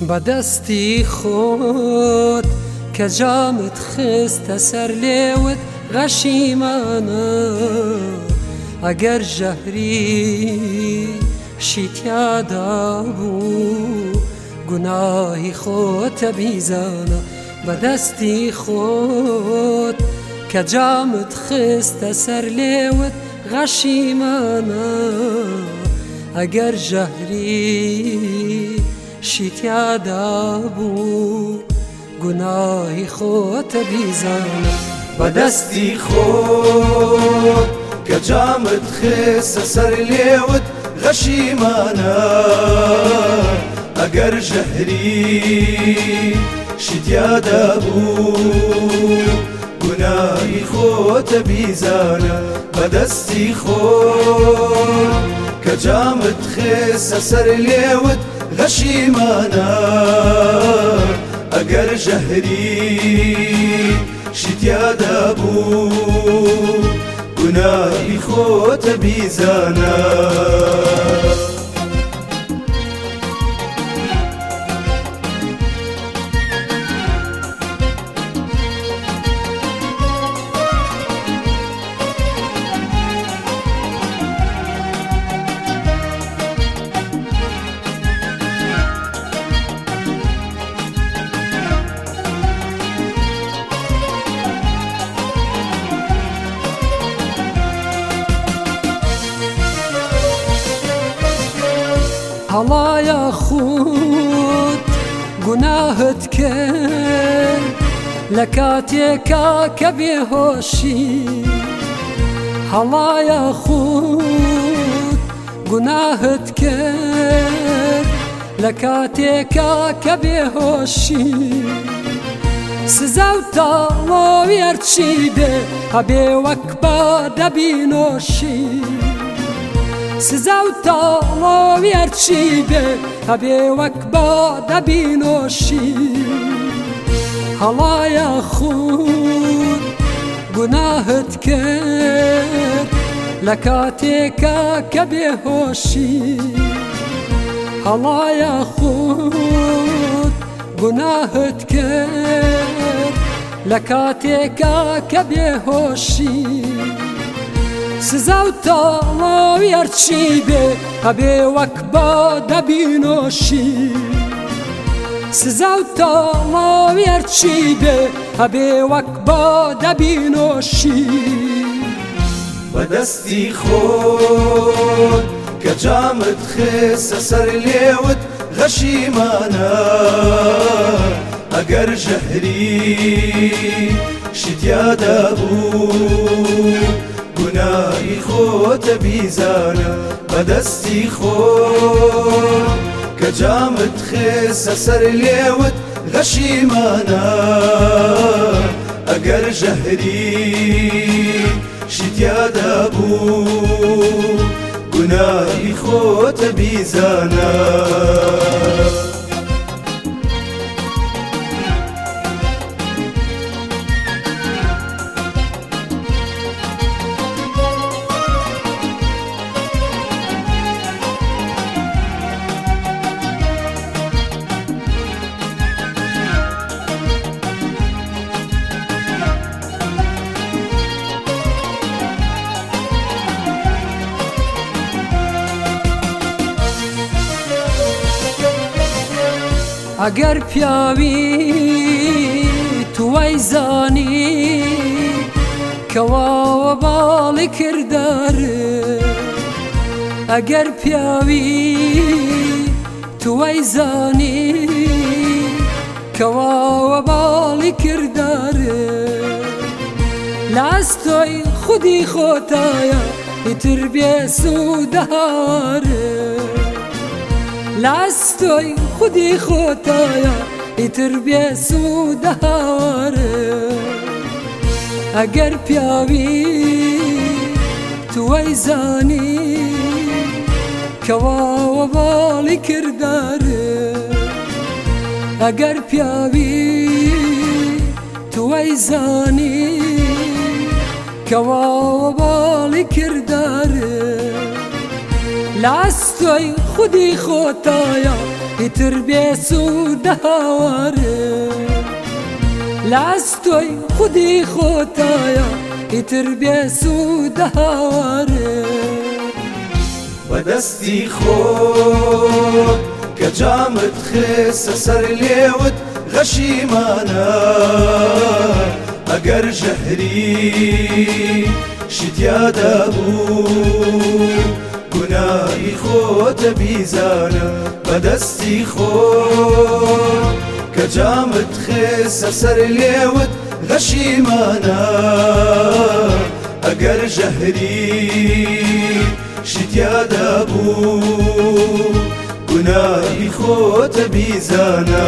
به دستی خود که جامت خست سر لیوت غشیمانه. اگر جهری شیتیادا بو گناهی خود بیزانا به دستی خود که جامت خست سر لیوت غشیمانه. اگر جهری ژەهری شیتیادا بوو گوناهی خۆتە بیزانە بەدەستی خۆت کە جامت خێسە سەر لێوت غەشیمانە ئەگەر ژەهری شتیادا بوو گوناهی خۆتە بیزانە بەدەستی خۆت کە جامت خێسە سەر لێوت غەشیمانە ئەگەر ژەهری شتیادا بوو گوناهی خۆتە بیزانە هەڵایە خود گوناهت کرد لە کاتێکا کە بێهۆشی. هەڵایە خود گوناهت کرد لە کاتێکا کە بێهۆشی. سزا و تاڵۆوی هەرچی بێ هەبێ وەک بە دەبینۆشی. سزا و تاڵۆوی هەرچی بێ هەبێ وەک بە دەبینۆشی هەڵایە خود گوناهت کرد لە کاتێکە کە بێهۆشی هەڵایە خود گوناهت کرد لە کاتێکە کە بێهۆشی سزا و تاڵاوی هەرچی بێ هەبێ وەک بە دەبینۆشی سزا و تاڵاوی هەرچی بێ هەبێ وەک بە دەبینۆشی بەدەستی خۆت کە جامت خێسە سەر لێوت غەشیمانە گوناهی خۆتە بیزانە بەدەستی خۆت کە جامت خێسە سەر لێوت غەشیمانە ئەگەر ژەهری شتیادا بوو گوناهی خۆتە بیزانە ئەگەر پیاوی توای زانی کەواوە باڵی کردار ئەگەر پیاوی توای زانی کەواوە باڵی کردار. لاستۆی خودی خۆتایە ئیتر بێ سوودەهارە لاستۆی خودی خۆتایە ئیتر بێ سوودەهارە ئەگەر پیاوی توی زانی کەواوە باڵی کردارە. ئەگەر پیاوی توی زانی کەواوە باڵی کردارە. لاستۆی خودی خۆتایە ئیتر بێسوودە هاوارێ لاستۆی خودی خۆتایە ئیتر بێسوودە هاوارێ بەدەستی خۆت کە جامت خێسە سەر لێوت غەشیمانە ئەگەر ژەهری گوناهی خۆتە بیزانە بەدەستی خۆت کە جامت خێسە سەر لێوت غەشیمانە ئەگەر ژەهری شتیادا بوو گوناهی خۆتە بیزانە